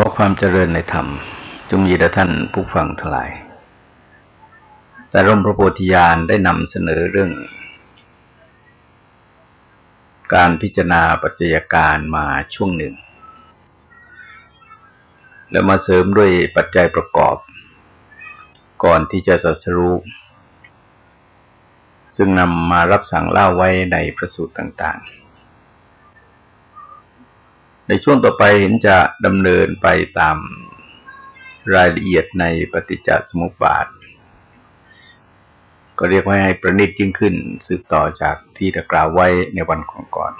ขอความเจริญในธรรม จงมีแด่ท่านผู้ฟังทั้งหลาย แต่ร่มพระโพธิญาณได้นำเสนอเรื่อง การพิจารณาปัจจัยการมาช่วงหนึ่ง แล้วมาเสริมด้วยปัจจัยประกอบ ก่อนที่จะสัสรู้ซึ่งนำมารับสั่งเล่าไว้ในพระสูตรต่าง ๆ ในช่วงต่อไปเห็นจะดำเนินไปตามรายละเอียดในปฏิจจสมุปบาท ก็เรียกว่าให้ประณีตยิ่งขึ้นสืบต่อจากที่ได้กล่าวไว้ในวันก่อน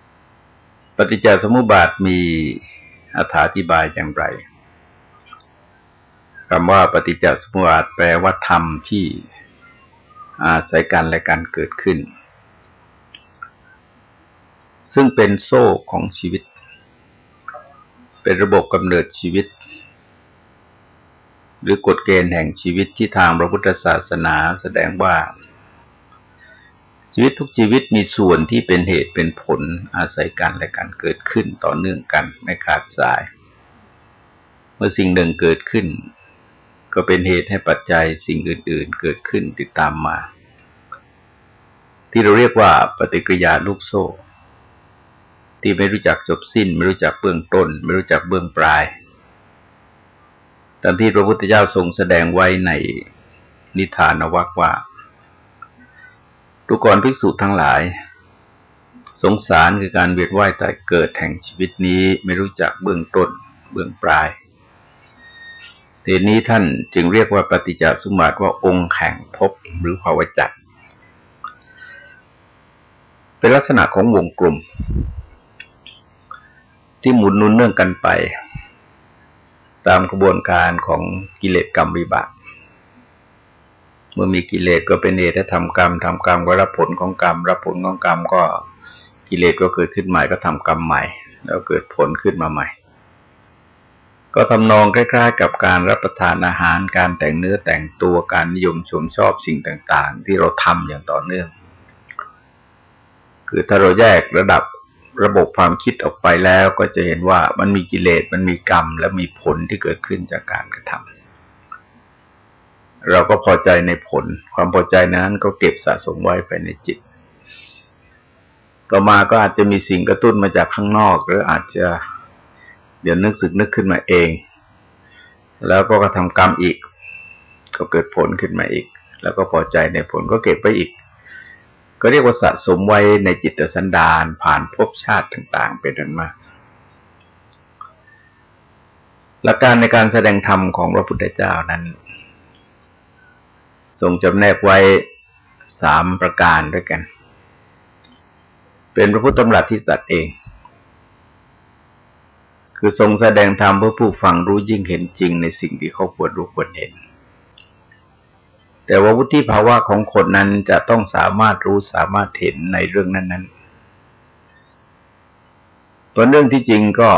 ๆปฏิจจสมุปบาทมีอธิบายอย่างไรคำว่าปฏิจจสมุปบาทแปลว่าธรรมที่อาศัยกันและการเกิดขึ้น ซึ่งเป็นโซ่ของชีวิต เป็นระบบกำเนิดชีวิต หรือกฎเกณฑ์แห่งชีวิตที่ทางพระพุทธศาสนาแสดงว่า ชีวิตทุกชีวิตมีส่วนที่เป็นเหตุเป็นผลอาศัยกันและการเกิดขึ้นต่อเนื่องกันไม่ขาดสาย เมื่อสิ่งหนึ่งเกิดขึ้น ก็เป็นเหตุให้ปัจจัยสิ่งอื่น ๆ เกิดขึ้นติดตามมาที่เราเรียกว่าปฏิกิริยาลูกโซ่ ที่ไม่รู้จักจบสิ้น ไม่รู้จักเบื้องต้น ไม่รู้จักเบื้องปลายตามที่พระพุทธเจ้าทรงแสดงไว้ในนิทานวักว่าทุกรภิกษุทั้งหลาย สงสารคือการเวียนว่ายตายเกิดแห่งชีวิตนี้ไม่รู้จักเบื้องต้น เบื้องปลายทีนี้ท่านจึงเรียกว่าปฏิจจสมบัติว่าองค์แห่งภพหรือภาวจักรเป็นลักษณะของวงกลม ที่หมุนนุนเนื่องกันไป ตามกระบวนการของกิเลสกรรมวิบากเมื่อมีกิเลสก็เป็นเหตุให้ทำกรรมทำกรรมก็รับผลของกรรม รับผลของกรรมก็กิเลสก็เกิดขึ้นใหม่ก็ทำกรรมใหม่ แล้วเกิดผลขึ้นมาใหม่ ก็ทำนองคล้ายๆกับการรับประทานอาหารการแต่งเนื้อแต่งตัวการนิยมชมชอบสิ่งต่าง ๆ ที่เราทำอย่างต่อเนื่อง คือถ้าเราแยกระดับ ระบบความคิดออกไปแล้วก็จะเห็นว่ามันมีกิเลสมันมีกรรม และมีผลที่เกิดขึ้นจากการกระทำเราก็พอใจในผล ความพอใจนั้นก็เก็บสะสมไว้ภายในจิต ต่อมาก็อาจจะมีสิ่งกระตุ้นมาจากข้างนอก หรืออาจจะเดี๋ยวนึกสึกนึกขึ้นมาเอง แล้วก็กระทำกรรมอีก ก็เกิดผลขึ้นมาอีก แล้วก็พอใจในผลก็เก็บไปอีก ก็เรียกว่าสะสมไว้ในจิตสันดานผ่านภพชาติต่างๆ เป็นอันมากหลักการในการแสดงธรรมของพระพุทธเจ้านั้น ทรงจำแนกไว้สามประการด้วยกัน เป็นพระพุทธธรรมรัตที่สัตว์เอง คือทรงแสดงธรรมเพื่อผู้ฟังรู้ยิ่งเห็นจริงในสิ่งที่เขาควรรู้ควรเห็น แต่ว่าวุฒิภาวะของคนนั้นจะต้องสามารถรู้สามารถเห็นในเรื่องนั้นๆตัวเรื่องที่จริงก็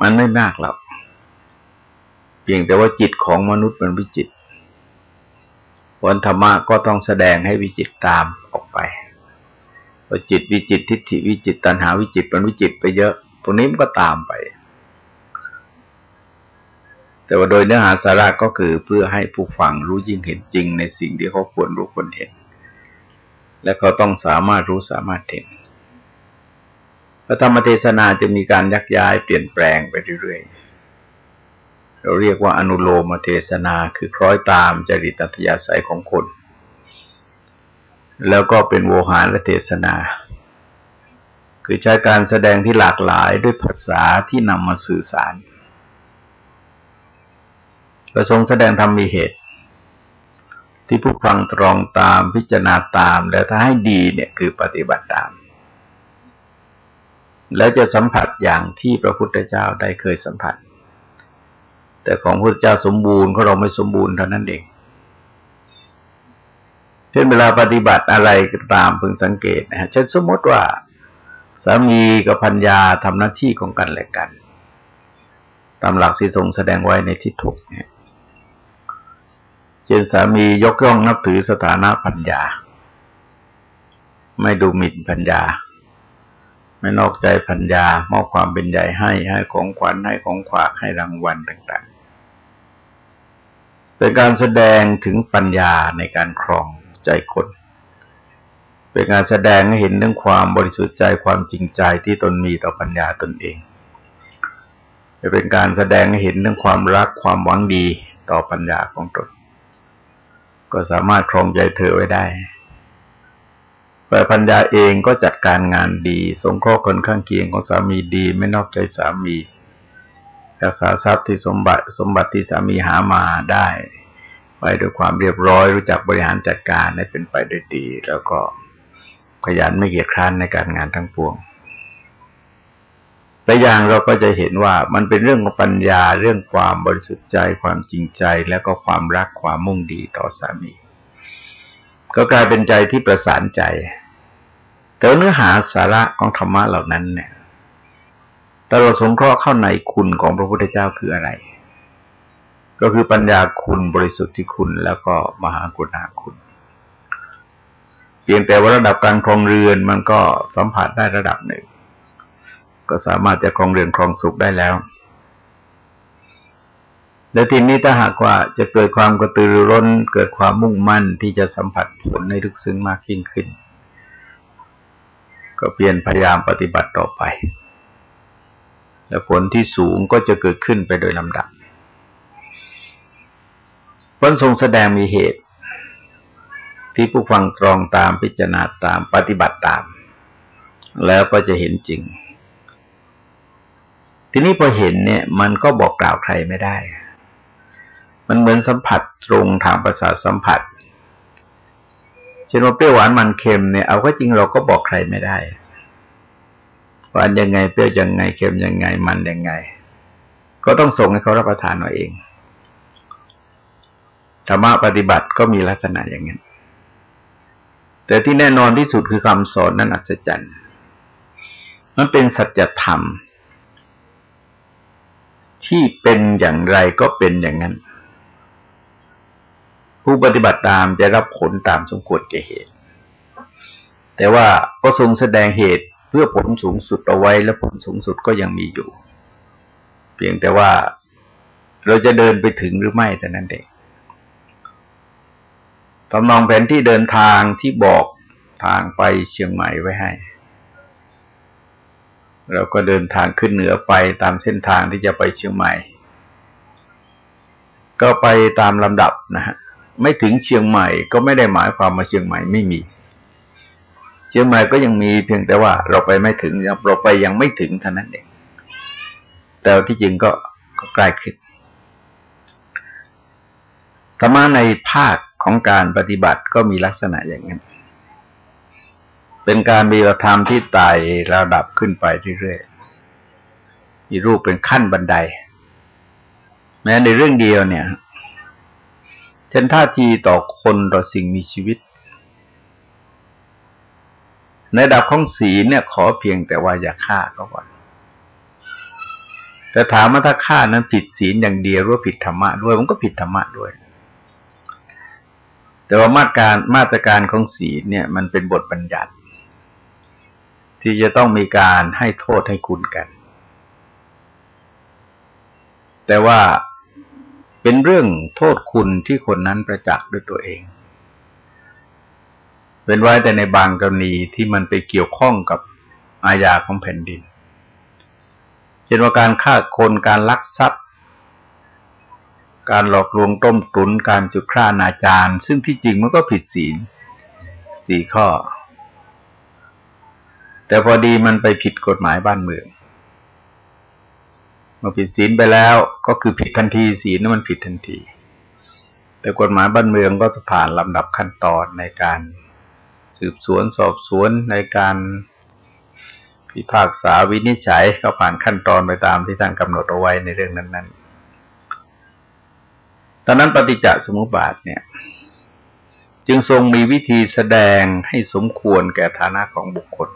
มันไม่มากหรอกเพียงแต่ว่าจิตของมนุษย์มันวิจิตวันธรรมะก็ต้องแสดงให้วิจิตตามออกไปพอจิตวิจิตทิฏฐิวิจิตตัณหาวิจิตมันวิจิตไปเยอะตรงนี้มันก็ตามไป แต่ว่าโดยเนื้อหาสาระก็คือเพื่อให้ผู้ฟังรู้ยิ่งเห็นจริงในสิ่งที่เขาควรรู้ควรเห็น และเขาต้องสามารถรู้สามารถเห็น พระธรรมเทศนาจะมีการยักย้ายเปลี่ยนแปลงไปเรื่อยๆ เราเรียกว่าอนุโลมเทศนาคือคล้อยตามจริตอัธยาศัยของคน แล้วก็เป็นโวหารและเทศนา คือใช้การแสดงที่หลากหลายด้วยภาษาที่นำมาสื่อสาร ประทรงแสดงธรรมมีเหตุ ที่ผู้ฟังตรองตามพิจารณาตาม แล้วถ้าให้ดีเนี่ยคือปฏิบัติตาม แล้วจะสัมผัสอย่างที่พระพุทธเจ้าได้เคยสัมผัส แต่ของพระพุทธเจ้าสมบูรณ์ของเราไม่สมบูรณ์เท่านั้นเองเช่นเวลาปฏิบัติอะไรก็ตามพึงสังเกตนะฮะเช่นสมมติว่าสามีกับพัญญาทำหน้าที่ของกันและกัน ตามหลักที่ทรงแสดงไว้ในทิฏฐุเนี่ย ช่นสามียกย่องนับถือสถานะปัญญา ไม่ดูหมิ่นปัญญา ไม่นอกใจพัญญามอบความเป็นใหญ่ให้ให้ของขวัญให้ของขวากให้รางวัลต่างๆ เป็นการแสดงถึงปัญญาในการครองใจคน เป็นการแสดงให้เห็นเรื่องความบริสุทธิ์ใจความจริงใจที่ตนมีต่อปัญญาตนเอง จะเป็นการแสดงให้เห็นเรื่องความรักความหวังดีต่อปัญญาของตน ก็สามารถครองใจเธอไว้ได้ฝ่ายพัญญาเองก็จัดการงานดี สงเคราะห์คนข้างเคียงของสามีดี ไม่นอกใจสามีรักษาทรัพย์ที่สมบัติสมบัติที่สามีหามาได้ ไปด้วยความเรียบร้อย รู้จักบริหารจัดการให้เป็นไปด้วยดี แล้วก็ขยันไม่เกียจคร้านในการงานทั้งปวง แต่อย่างเราก็จะเห็นว่ามันเป็นเรื่องของปัญญาเรื่องความบริสุทธิ์ใจความจริงใจ แล้วก็ความรักความมุ่งดีต่อสามี ก็กลายเป็นใจที่ประสานใจ แต่เนื้อหาสาระของธรรมะเหล่านั้นเนี่ยแต่เราสงเคราะห์เข้าในคุณของพระพุทธเจ้าคืออะไร ก็คือปัญญาคุณบริสุทธิ์ที่คุณแล้วก็มหากรุณาคุณเพียงแต่ว่าระดับการครองเรือนมันก็สัมผัสได้ระดับหนึ่ง ก็สามารถจะครองเรือนครองสุขได้แล้วแต่ทีนี้ถ้าหากว่าจะเกิดความกระตือรือร้น เกิดความมุ่งมั่นที่จะสัมผัสผลในลึกซึ้งมากยิ่งขึ้น ก็เพียรพยายามปฏิบัติต่อไป และผลที่สูงก็จะเกิดขึ้นไปโดยลำดับพระทรงแสดงมีเหตุ ที่ผู้ฟังตรองตามพิจารณาตามปฏิบัติตาม แล้วก็จะเห็นจริง ทีนี้พอเห็นเนี่ยมันก็บอกกล่าวใครไม่ได้ มันเหมือนสัมผัสตรงทางประสาทสัมผัสเช่นว่าเปรี้ยวหวานมันเค็มเนี่ยเอาก็จริงเราก็บอกใครไม่ได้หวานยังไงเปรี้ยวยังไงเค็มยังไงมันยังไง ก็ต้องส่งให้เขารับประทานเอาเองธรรมะปฏิบัติก็มีลักษณะอย่างนั้นแต่ที่แน่นอนที่สุดคือคำสอนนั้นอัศจรรย์ มันเป็นสัจธรรม ที่เป็นอย่างไรก็เป็นอย่างนั้น ผู้ปฏิบัติตามจะรับผลตามสมควรแก่เหตุ แต่ว่าก็ทรงแสดงเหตุเพื่อผลสูงสุดเอาไว้และผลสูงสุดก็ยังมีอยู่ เพียงแต่ว่าเราจะเดินไปถึงหรือไม่แต่นั้นเองตำนองแผนที่เดินทางที่บอกทางไปเชียงใหม่ไว้ให้ เราก็เดินทางขึ้นเหนือไปตามเส้นทางที่จะไปเชียงใหม่ ก็ไปตามลำดับนะฮะไม่ถึงเชียงใหม่ก็ไม่ได้หมายความมาเชียงใหม่ไม่มี เชียงใหม่ก็ยังมีเพียงแต่ว่าเราไปไม่ถึงเราไปยังไม่ถึงเท่านั้นเองแต่ที่จริงก็ก็ใกล้ขึ้นธรรมะในภาคของการปฏิบัติก็มีลักษณะอย่างนั้น เป็นการมีธรรมที่ไต่ระดับขึ้นไปเรื่อยๆมีรูปเป็นขั้นบันได แม้ในเรื่องเดียวเนี่ยเช่นท่าทีต่อคนต่อสิ่งมีชีวิต ในดับของศีลเนี่ยขอเพียงแต่ว่าอย่าฆ่าก็ก่อแต่ถามว่าถ้าฆ่านั้นผิดศีลอย่างเดียวหรือผิดธรรมะด้วย มันก็ผิดธรรมะด้วย แต่ว่ามาตรการมาตรการของศีลเนี่ย มันเป็นบทบัญญัติ ที่จะต้องมีการให้โทษให้คุณกัน แต่ว่าเป็นเรื่องโทษคุณที่คนนั้นประจักษ์ด้วยตัวเอง เป็นไว้แต่ในบางกรณีที่มันไปเกี่ยวข้องกับอาญาของแผ่นดิน เช่นว่าการฆ่าคนการลักทรัพย์ การหลอกลวงต้มตุนการจุดฆ่านาจารซึ่งที่จริงมันก็ผิดศีลสี่ข้อ แต่พอดีมันไปผิดกฎหมายบ้านเมืองมาผิดศีลไปแล้วก็คือผิดทันทีศีลนั้นมันผิดทันที แต่กฎหมายบ้านเมืองก็จะผ่านลำดับขั้นตอนในการสืบสวนสอบสวนในการพิพากษาวินิจฉัยก็ผ่านขั้นตอนไปตามที่ท่านกำหนดเอาไว้ในเรื่องนั้น ๆ ตอนนั้นปฏิจจสมุปบาทเนี่ย จึงทรงมีวิธีแสดงให้สมควรแก่ฐานะของบุคคล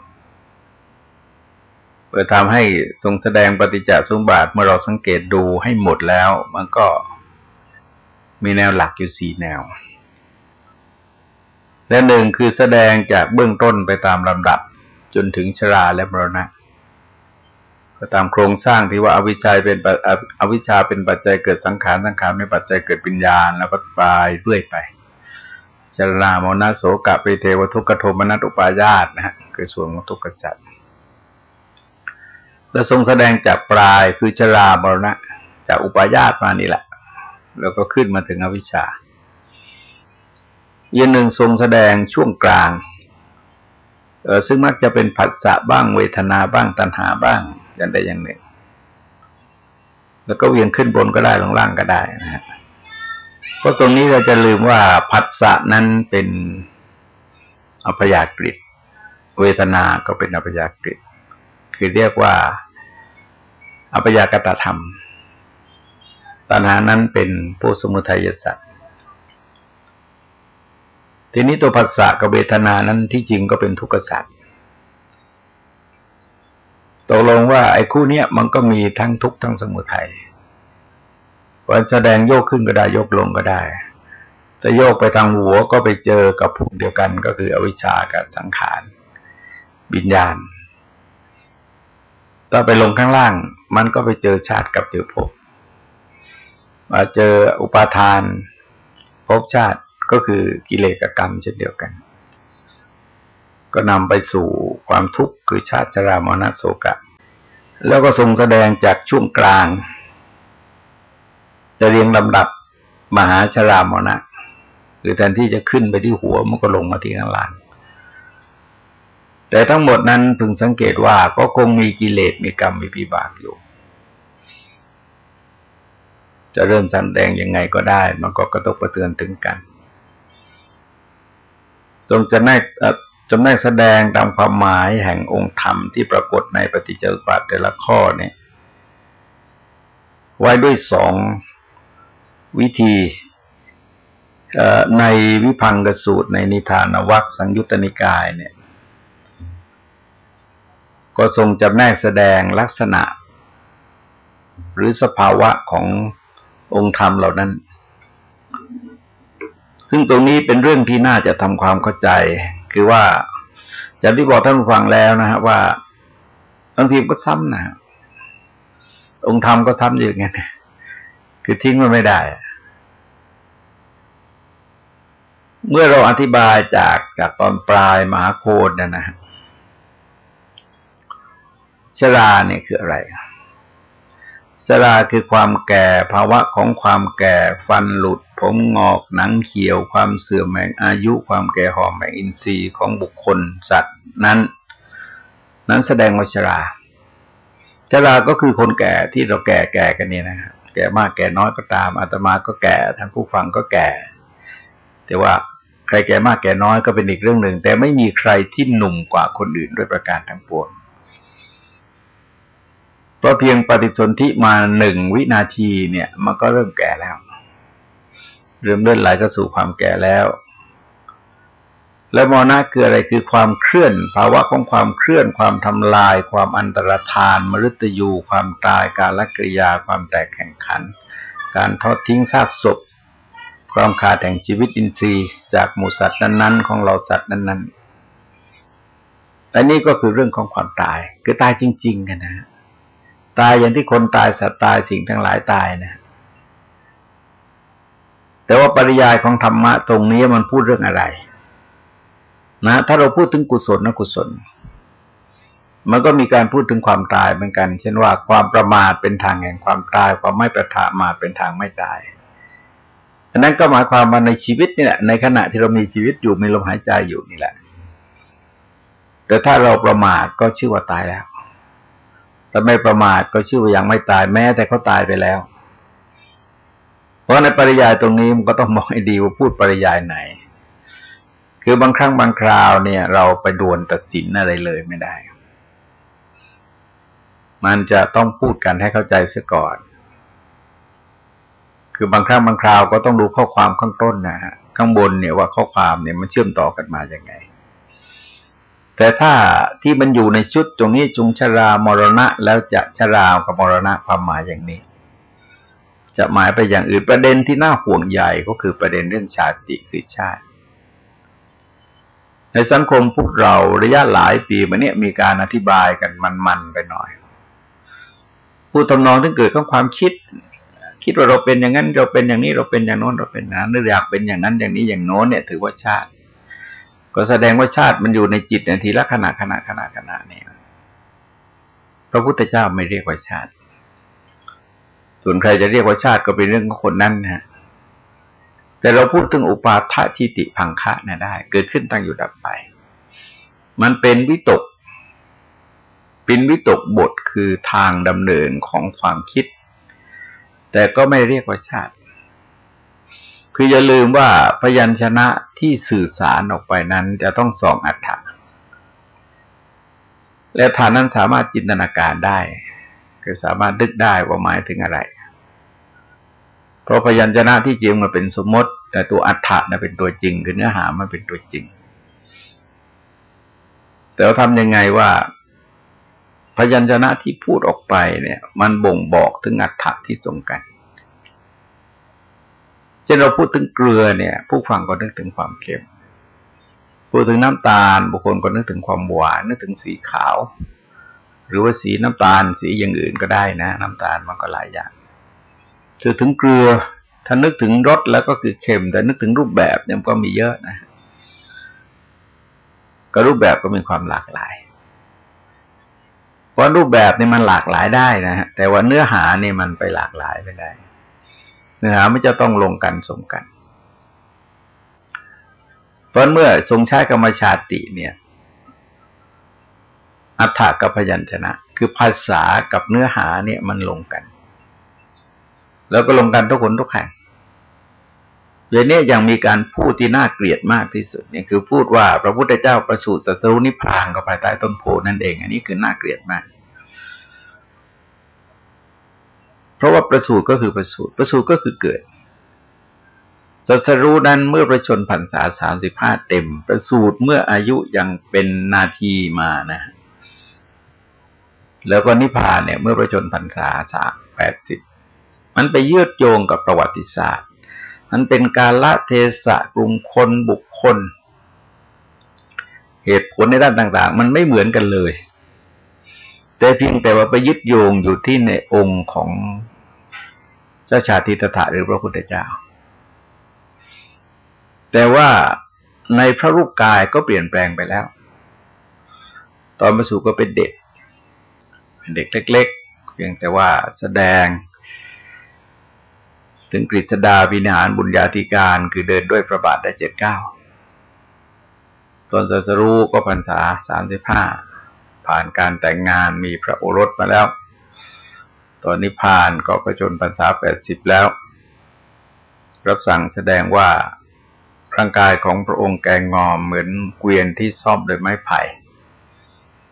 พื่อทำให้ทรงแสดงปฏิจจสมบาทเมื่อเราสังเกตดูให้หมดแล้ว มันก็มีแนวหลักอยู่สี่แนว และหนึ่งคือแสดงจากเบื้องต้นไปตามลำดับจนถึงชราและมรณะก็ตามโครงสร้างที่ว่าอวิชชาเป็นอวิชชาเป็นปัจจัยเกิดสังขารสังขารเป็นปัจจัยเกิดปัญญาแล้วก็ปลายเรื่อยไปชรามรณะโสกะปเทวทุกขโทมนัตุปายาตนะฮะคือส่วนของทุกขสัตว์ แล้วทรงแสดงจากปลายคือชรามรณะ จากอุปายาตมานี่แหละ แล้วก็ขึ้นมาถึงอวิชชาอีกหนึ่งทรงแสดงช่วงกลางเออซึ่งมักจะเป็นผัสสะบ้างเวทนาบ้างตัณหาบ้างอย่างใดอย่างหนึ่ง แล้วก็เวียงขึ้นบนก็ได้ลงล่างก็ได้นะฮะเพราะตรงนี้เราจะลืมว่าผัสสะนั้นเป็นอัพยากฤิเวทนาก็เป็นอัพยากฤิคือเรียกว่า อัพยากตธรรม ตัณหานั้นเป็นผู้สมุทัยสัตว์ทีนี้ตัวภาษากับเวทนานั้นที่จริงก็เป็นทุกขสัตว์ตกลงว่าไอ้คู่เนี้ยมันก็มีทั้งทุกข์ทั้งสมุทัยวันแสดงโยกขึ้นก็ได้โยกลงก็ได้ แต่โยกไปทางหัวก็ไปเจอกับผูกเดียวกันก็คืออวิชชากับสังขารบิญญาณ ถ้าไปลงข้างล่าง มันก็ไปเจอชาติกับเจอภพมาเจออุปาทานภพชาติก็คือกิเลสกรรมเช่นเดียวกัน ก็นำไปสู่ความทุกข์คือชาติชรามรณะโศกะ แล้วก็ทรงแสดงจากช่วงกลาง จะเรียงลำดับมหาชรามรณะ หรือแทนที่จะขึ้นไปที่หัวมันก็ลงมาที่ข้างล่าง แต่ทั้งหมดนั้นพึงสังเกตว่าก็คงมีกิเลสมีกรรมมีปิบากอยู่ จะเริ่มสันแดงยังไงก็ได้ มันก็กระตกกระเตือนถึงกัน ทรงจะแนกจะแนกแสดงตามความหมายแห่งองค์ธรรมที่ปรากฏในปฏิจจสมุปบาแต่ละข้อเนี่ย ไว้ด้วยสองวิธีในวิพังกสูตรในนิทานวัคสังยุตตนิกายเนี่ย ก็ทรงจำแนกแสดงลักษณะ หรือสภาวะขององค์ธรรมเหล่านั้น ซึ่งตรงนี้เป็นเรื่องที่น่าจะทำความเข้าใจ คือว่าจากที่บอกท่านฟังแล้วนะฮะว่าบางทีก็ซ้ำนะองค์ธรรมก็ซ้ำอยู่ไงคือทิ้งมันไม่ได้ เมื่อเราอธิบายจากจากตอนปลายมหาโคดนะนะ ชราเนี่ยคืออะไรสราคือความแก่ภาวะของความแก่ฟันหลุด ผมงอกหนังเขียว ความเสื่อมแห่งอายุความแก่หอมแห่งอินทรีย์ของบุคคลสัตว์นั้น นั้นแสดงว่าชราชราก็คือคนแก่ที่เราแก่แก่กันเนี่ยนะแก่มากแก่น้อยก็ตามอาตมาก็แก่ทั้งผู้ฟังก็แก่ แต่ว่าใครแก่มากแก่น้อยก็เป็นอีกเรื่องหนึ่ง แต่ไม่มีใครที่หนุ่มกว่าคนอื่นด้วยประการทั้งปวง ราะเพียงปฏิสนธิมาหนึ่งวินาทีเนี่ย มันก็เริ่มแก่แล้ว เริ่มเลื่อนไหลก็สู่ความแก่แล้ว แล้วมรณะคืออะไรคือความเคลื่อน ภาวะของความเคลื่อน ความทำลาย ความอันตรธาน มฤตยู ความตายการลักกิริยา ความแตกแข่งขัน การทอดทิ้งซากศพ ความขาดแห่งชีวิตอินทรีย์ จากหมู่สัตว์นั้นๆ ของเราสัตว์นั้นๆและนี่ก็คือเรื่องของความตาย คือตายจริง ๆ กันนะ ตายอย่างที่คนตายสัตว์ตายสิ่งทั้งหลายตายนะ แต่ว่าปริยายของธรรมะตรงนี้มันพูดเรื่องอะไร นะ ถ้าเราพูดถึงกุศลนะกุศล มันก็มีการพูดถึงความตายเหมือนกัน เช่นว่าความประมาทเป็นทางแห่งความตาย ความไม่ประมาเป็นทางไม่ตายอันนั้นก็หมายความว่าในชีวิตนี่แหละในขณะที่เรามีชีวิตอยู่มีลมหายใจอยู่นี่แหละ แต่ถ้าเราประมาทก็ชื่อว่าตายแล้ว ถ้าไม่ประมาทก็ชื่อว่ายังไม่ตายแม้แต่เขาตายไปแล้ว เพราะในปริยายตรงนี้มันก็ต้องมองให้ดีว่าพูดปริยายไหน คือบางครั้งบางคราวเนี่ย เราไปดวนตัดสินอะไรเลยไม่ได้ มันจะต้องพูดกันให้เข้าใจเสียก่อน คือบางครั้งบางคราวก็ต้องดูข้อความข้างต้นนะฮะข้างบนเนี่ยว่าข้อความเนี่ยมันเชื่อมต่อกันมาอย่างไง แต่ถ้าที่มันอยู่ในชุดตรงนี้จุงชรามรณะ แล้วจะชรากับมรณะความหมายอย่างนี้ จะหมายไปอย่างอื่นประเด็นที่น่าห่วงใหญ่ก็คือประเด็นเรื่องชาติคือชาติ ในสังคมพวกเราระยะหลายปีมาเนี้ยมีการอธิบายกันมันๆไปหน่อย ผู้ทำนองที่เกิดของความคิด คิดว่าเราเป็นอย่างนั้นเราเป็นอย่างนี้เราเป็นอย่างโน้นเราเป็นนั้นหรืออยากเป็นอย่างนั้นอย่างนี้อย่างโน้นเนี่ยถือว่าชาติ ก็แสดงว่าชาติมันอยู่ในจิตในทีละขณะขณะขณะขณะเนี่ยพระพุทธเจ้าไม่เรียกว่าชาติ ส่วนใครจะเรียกว่าชาติก็เป็นเรื่องของคนนั้นนะฮะแต่เราพูดถึงอุปาททิติพังคะนี่ยได้ เกิดขึ้นตั้งอยู่ดับไป มันเป็นวิตก เป็นวิตกบทคือทางดำเนินของความคิด แต่ก็ไม่เรียกว่าชาติ คืออย่าลืมว่าพยัญชนะที่สื่อสารออกไปนั้นจะต้องสองอัฏฐะและฐานนั้นสามารถจินตนาการได้ คือสามารถดึกได้ว่าหมายถึงอะไร เพราะพยัญชนะที่จริงมันเป็นสมมติ แต่ตัวอัฏฐะนะเป็นตัวจริง คือเนื้อหามันเป็นตัวจริง แต่เราทำยังไงว่า พยัญชนะที่พูดออกไปเนี่ย มันบ่งบอกถึงอัฏฐะที่ตรงกัน เช่นเราพูดถึงเกลือเนี่ย ผู้ฟังก็นึกถึงความเค็มพูดถึงน้ำตาลบุคคลก็นึกถึงความหวานนึกถึงสีขาว หรือว่าสีน้ำตาล สีอย่างอื่นก็ได้นะ น้ำตาลมันก็หลายอย่างถือถึงเกลือถ้านึกถึงรสแล้วก็คือเค็ม แต่นึกถึงรูปแบบเนี่ยก็มีเยอะนะก็รูปแบบก็มีความหลากหลายเพราะรูปแบบเนี่ยมันหลากหลายได้นะฮะแต่ว่าเนื้อหาเนี่ยมันไปหลากหลายไม่ได้ นื้อหาไม่จะต้องลงกันสมกัน เพราะเมื่อทรงใช้กรรมชาติเนี่ย อัฏฐกับพยัญชนะ คือภาษากับเนื้อหาเนี่ยมันลงกัน แล้วก็ลงกันทุกคนทุกแห่งเดี๋ยวนี้ยังมีการพูดที่น่าเกลียดมากที่สุดเนี่ยคือพูดว่าพระพุทธเจ้าประสูติสัสรุนิพพานก็ภายใต้ต้นโพนั่นเอง อันนี้คือน่าเกลียดมาก เพ ราะว่าประสูติก็คือประสูติประสูติก็คือเกิดสัสรู้นั้นเมื่อประชนพรรษาสามสิบห้าเต็ม ประสูติเมื่ออายุยังเป็นนาทีมานะ แล้วก็นิพพานเนี่ย เมื่อประชนพรรษาสามแปดสิบมันไปยืดโยงกับประวัติศาสตร์ มันเป็นการละเทศะกลุ่มคนบุคคล เหตุผลในด้านต่าง ๆ มันไม่เหมือนกันเลย แต่เพียงแต่ว่าไปยึดโยงอยู่ที่ในองค์ของ เจ้าชาติตถาหรือพระพุทธเจ้า แต่ว่าในพระรูปกายก็เปลี่ยนแปลงไปแล้ว ตอนมาสู่ก็เป็นเด็ก เป็นเด็กเล็ก ๆ เพียงแต่ว่าแสดง ถึงกฤษดาวินหารบุญญาธิการคือเดินด้วยประบาทได้เจ็ดเก้าตอนสัสรู้ก็พรรษาสามสิบห้าผ่านการแต่งงานมีพระโอรสมาแล้ว ตอนนิพพานก็ประชนพรรษาแปดสิบแล้ว รับสั่งแสดงว่าร่างกายของพระองค์แกงงอมเหมือนเกวียนที่ซ่อมโดยไม้ไผ่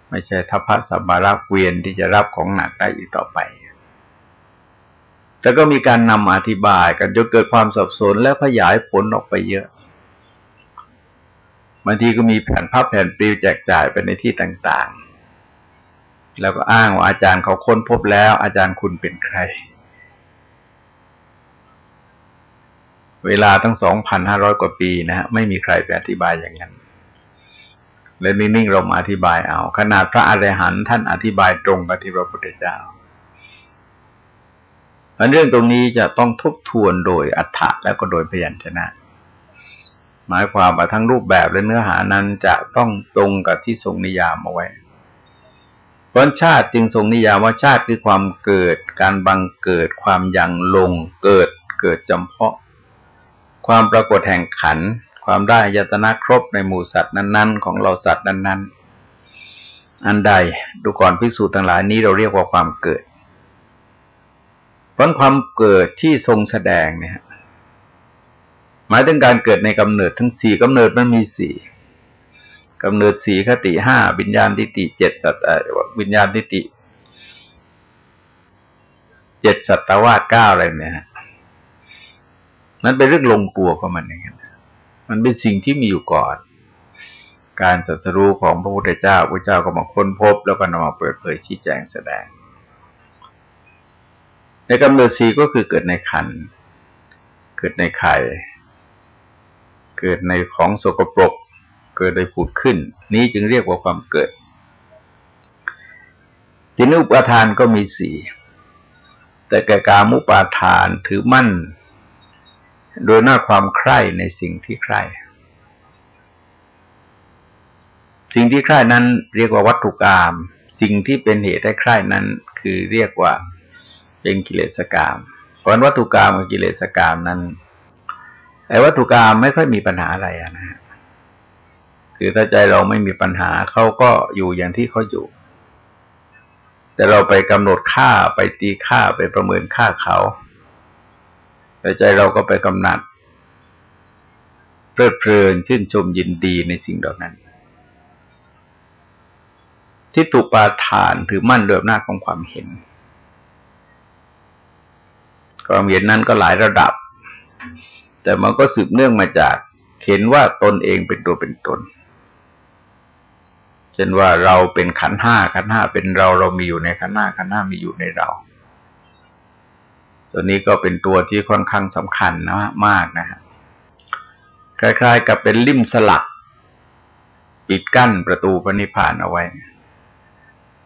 ไม่ใช่ทัพพระสัมบาระเกวียนที่จะรับของหนักได้อีกต่อไป แต่ก็มีการนำอธิบายกันจนเกิดความสับสนแล้วขยายผลออกไปเยอะบางทีก็มีแผ่นพับแผ่นปลิวแจกจ่ายไปในที่ต่าง แล้วก็อ้างว่าอาจารย์เขาค้นพบแล้ว อาจารย์คุณเป็นใคร เวลาตั้งสองพันห้าร้อยกว่าปีนะฮะไม่มีใครไปอธิบายอย่างนั้นเลยนิ่งๆเรามาอธิบายเอา ขนาดพระอรหันต์ท่านอธิบายตรงกับที่พระพุทธเจ้าอันเรื่องตรงนี้จะต้องทบทวนโดยอัฏฐะแล้วก็โดยพยัญชนะ หมายความว่าทั้งรูปแบบและเนื้อหานั้นจะต้องตรงกับที่ทรงนิยามเอาไว้ เพราะชาติจึงทรงนิยามว่าชาติคือความเกิด การบังเกิด ความยังลง เกิด เกิดจำเพาะ ความปรากฏแห่งขัน ความได้ยตนะครบในหมู่สัตว์นั้น ๆ ของเราสัตว์นั้น ๆ อันใดดูก่อนพิสูจน์ทั้งหลายนี้เราเรียกว่าความเกิด เพราะความเกิดที่ทรงแสดงเนี่ย หมายถึงการเกิดในกำเนิดทั้งสี่กำเนิดมันมีสี่ กำเนิดสี่คติห้าวิญญาณทิฏฐิเจ็ดสัตวิญญาณทิฏฐิเจ็ดสัตวาสเก้าอะไรเนี่ยนั้นเป็นเรื่องลงตัวของมันเองมันเป็นสิ่งที่มีอยู่ก่อน การสัสรู้ของพระพุทธเจ้าพระเจ้าก็มาค้นพบ แล้วก็นำมาเปิดเผยชี้แจงแสดง ในกำเนิดสีก็คือเกิดในคัน เกิดในไข่ เกิดในของสกปรก เกิดโดยผุดขึ้น นี้จึงเรียกว่าความเกิดทีนี้อุปาทานก็มีสี่แต่แก่กามุปาทานถือมั่น โดยหน้าความใคร่ในสิ่งที่ใคร่สิ่งที่ใคร่นั้นเรียกว่าวัตถุกรรมสิ่งที่เป็นเหตุให้ใคร่นั้น คือเรียกว่าเป็นกิเลสกรรมเพราะวัตถุกรรมกับกิเลสกรรมนั้นไอ้วัตถุกรรมไม่ค่อยมีปัญหาอะไรนะฮะ คือถ้าใจเราไม่มีปัญหาเขาก็อยู่อย่างที่เขาอยู่ แต่เราไปกำหนดค่าไปตีค่าไปประเมินค่าเขาแต่ใจเราก็ไปกำหนัดเพลิดเพลินชื่นชมยินดีในสิ่งเหล่านั้น ที่ถูกปาทานถือมั่นเดือบหน้าของความเห็น ความเห็นนั้นก็หลายระดับ แต่มันก็สืบเนื่องมาจากเห็นว่าตนเองเป็นตัวเป็นตน เช่นว่าเราเป็นขันห้าขันห้าเป็นเราเรามีอยู่ในขันห้าขันห้ามีอยู่ในเรา ตัวนี้ก็เป็นตัวที่ค่อนข้างสำคัญนะมากนะฮะคล้ายๆ กับเป็นลิ่มสลัก ปิดกั้นประตูพระนิพพานเอาไว้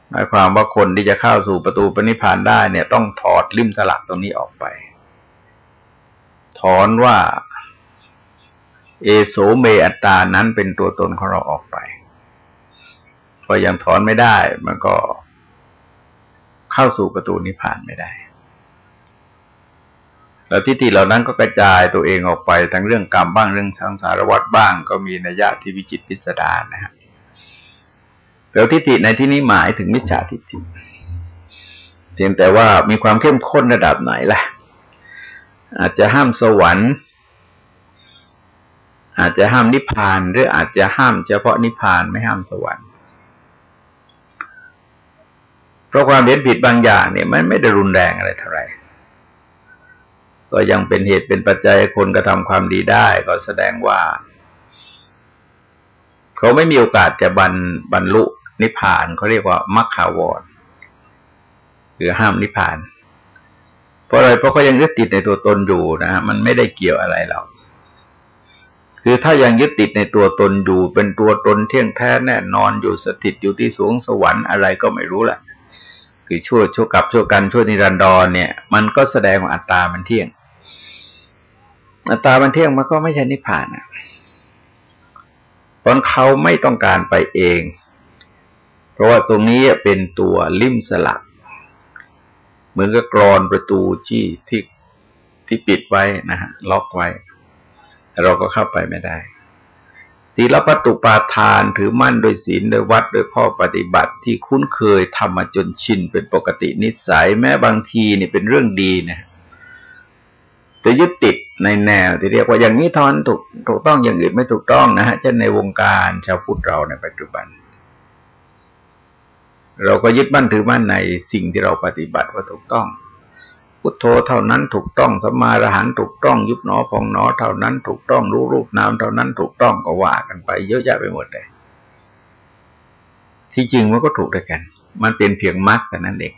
หมายความว่าคนที่จะเข้าสู่ประตูปณิพานได้เนี่ย ต้องถอดลิ่มสลักตรงนี้ออกไป ถอนว่า เอโสเมอัตตานั้นเป็นตัวตนของเราออกไป พอยังถอนไม่ได้ มันก็เข้าสู่ประตูนิพพานไม่ได้ แล้วทิฏฐิเหล่านั้นก็กระจายตัวเองออกไปทั้งเรื่องกรรมบ้างเรื่องสังสารวัฏบ้าง ก็มีนัยยะที่วิจิตพิสดารนะฮะแต่ทิฏฐิในที่นี้หมายถึงมิจฉาทิฏฐิเพียงแต่ว่ามีความเข้มข้นระดับไหนล่ะ อาจจะห้ามสวรรค์ อาจจะห้ามนิพพาน หรืออาจจะห้ามเฉพาะนิพพานไม่ห้ามสวรรค์ เพ ราะความเห็นผิดบางอย่างเนี่ยมันไม่ได้รุนแรงอะไรเท่าไหร่ก็ยังเป็นเหตุเป็นปัจจัยคนกระทำความดีได้ ก็แสดงว่า เขาไม่มีโอกาสจะบรรบรรลุนิพพานเขาเรียกว่ามัคคาวรหรือห้ามนิพพาน เพราะอะไรเพราะเขายังยึดติดในตัวตนอยู่นะฮะมันไม่ได้เกี่ยวอะไรหรอกคือถ้ายังยึดติดในตัวตนอยู่เป็นตัวตนเที่ยงแท้แน่นอนอยู่สถิตอยู่ที่สูงสวรรค์อะไรก็ไม่รู้แหละ คือชั่วชั่วกับชั่วกันชั่วนิรันดรเนี่ย มันก็แสดงว่าอัตตามันเที่ยง อัตตามันเที่ยงมันก็ไม่ใช่นิพพานอะตอนเขาไม่ต้องการไปเอง เพราะว่าตรงนี้เป็นตัวลิ่มสลัก เหมือนกับกรอนประตูที่ที่ที่ปิดไว้นะฮะล็อกไว้ เราก็เข้าไปไม่ได้ ศีลปตุปาทานถือมั่นโดยศีลโดยวัดโดยข้อปฏิบัติที่คุ้นเคยทำมาจนชินเป็นปกตินิสัยแม้บางทีนี่เป็นเรื่องดีนะจะยึดติดในแนวที่เรียกว่าอย่างนี้ทอนถูกถูกต้องอย่างอื่นไม่ถูกต้องนะฮะเช่นในวงการชาวพุทธเราในปัจจุบัน เราก็ยึดมั่นถือมั่นในสิ่งที่เราปฏิบัติว่าถูกต้อง พุทโธเท่านั้นถูกต้องสัมมาระหันถูกต้องยุบหนอพองหนอเท่านั้นถูกต้องรู้รูปนามเท่านั้นถูกต้องก็ว่ากันไป เยอะแยะไปหมดเลยที่จริงมันก็ถูกด้วยกัน มันเป็นเพียงมรรคแต่นั้นเอง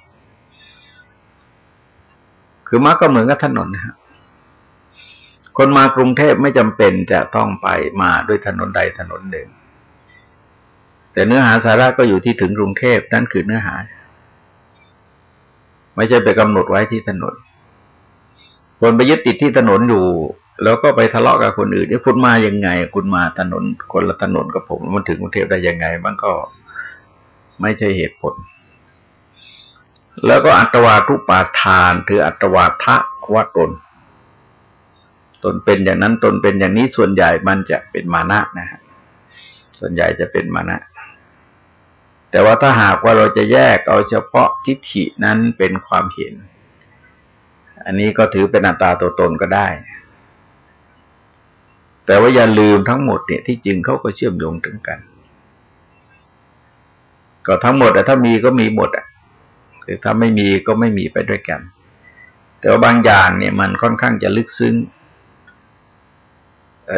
คือมรรคก็เหมือนกับถนนนะครับคนมากรุงเทพไม่จำเป็นจะต้องไปมาด้วยถนนใดถนนหนึ่ง แต่เนื้อหาสาระก็อยู่ที่ถึงกรุงเทพนั่นคือเนื้อหา ไม่ใช่ไปกำหนดไว้ที่ถนน คนไปยึดติดที่ถนนอยู่ แล้วก็ไปทะเลาะกับคนอื่นนี่คุณมายังไง คุณมาถนนคนละถนนกับผมมันถึงกรุงเทพได้ยังไง มันก็ไม่ใช่เหตุผล แล้วก็อัตวาทุปาทานถืออัตวาทะว่าตน ตนเป็นอย่างนั้นตนเป็นอย่างนี้ส่วนใหญ่มันจะเป็นมานะนะฮะส่วนใหญ่จะเป็นมานะ แต่ว่าถ้าหากว่าเราจะแยกเอาเฉพาะทิฏฐินั้นเป็นความเห็น อันนี้ก็ถือเป็นอัตตาตัวตนก็ได้ แต่ว่าอย่าลืมทั้งหมดเนี่ยที่จริงเขาก็เชื่อมโยงถึงกัน ก็ทั้งหมดแต่ถ้ามีก็มีหมดอะคือถ้าไม่มีก็ไม่มีไปด้วยกัน แต่ว่าบางอย่างเนี่ยมันค่อนข้างจะลึกซึ้ง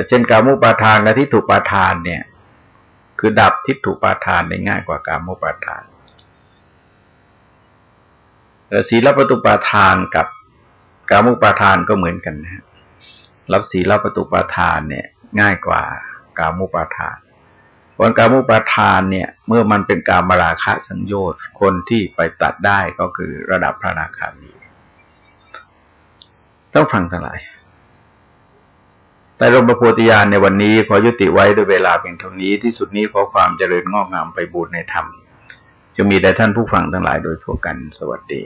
เช่นการมุปาทานและที่ถูกปาทานเนี่ย คือดับทิฏฐุปาทานได้ง่ายกว่าการมุปาทานแต่ศีลปตุปาทานกับกามุปาทานก็เหมือนกันนะรับศีลปตุปาทานเนี่ย ง่ายกว่ากามุปาทานผลการมุปาทานเนี่ย เมื่อมันเป็นการมราคะสังโยชน์คนที่ไปตัดได้ก็คือระดับพระนาคามีต้องฟังทั้งหลาย แต่รมประโพธิญาณในวันนี้ขอยุติไว้ด้วยเวลาเพียงเท่านี้ที่สุดนี้ขอความเจริญงอกงามไปบูรณนธรรม จะมีแด่ท่านผู้ฟังทั้งหลายโดยทั่วกันสวัสดี